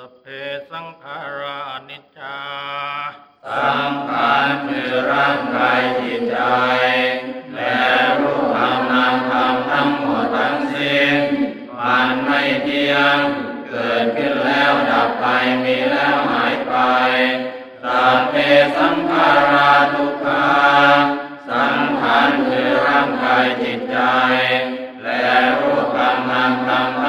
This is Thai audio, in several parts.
สเพสังขารานิจจา สังขารคือร่างกายจิตใจ และรูปธรรมนามธรรมทั้งหมดทั้งสิ้น มันไม่เที่ยง เกิดขึ้นแล้วดับไป มีแล้วหายไปสัพเพสังขาราทุกขาสังขารคือร่างกายจิตใจ และรูปธรรมนามธรรม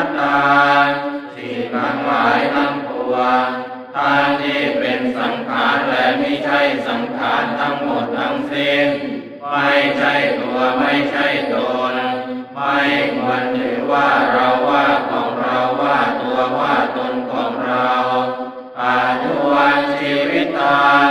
มานัตตาสิ่งทั้งหลายทั้งปวงทั้งที่เป็นสังขารและไม่ใช่สังขารทั้งหมดทั้งสิ้น ไม่ใช่ตัวไม่ใช่ตน ไม่ควรถือว่าเราว่าของเราว่าตัวว่าตนของเราอายุวันชีวิตตัง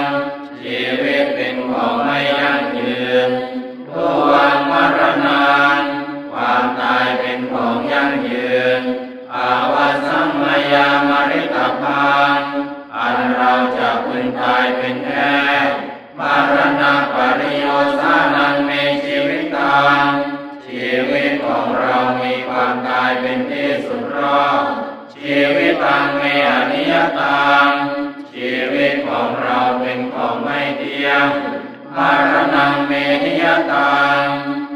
ชีวิตตังเมอนิยตัง ชีวิตของเราเป็นของไม่เที่ยงมรณะเมนิยตัง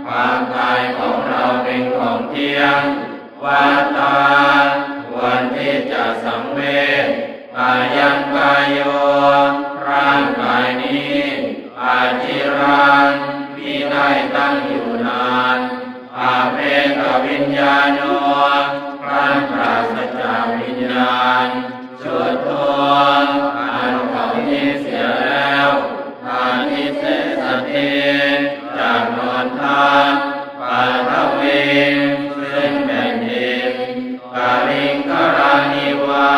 ความตายของเราเป็นของเที่ยงวาตาวันที่จะสังเวชกายังกายโยร่างกายนี้อาจิรังมีได้ตั้งอยู่นานอาเพกวิญญาโกาลิงกรานิวา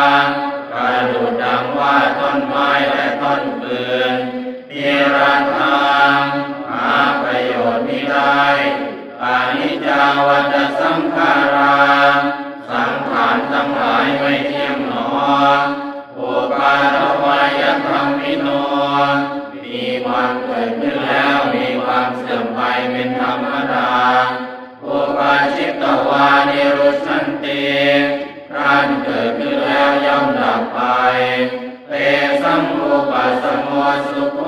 กระดูดดังว่าต้นไม้และต้นปืนนิรันดร์หาประโยชน์ไมิได้ปานิจจาวัฏสังขาราสังขารทั้งหลายไม่เที่ยงหนออุปาทวายธรรมิโนมีความเกิดขึ้นแล้วมีความเสื่อมไปเป็นธรรมดา แล้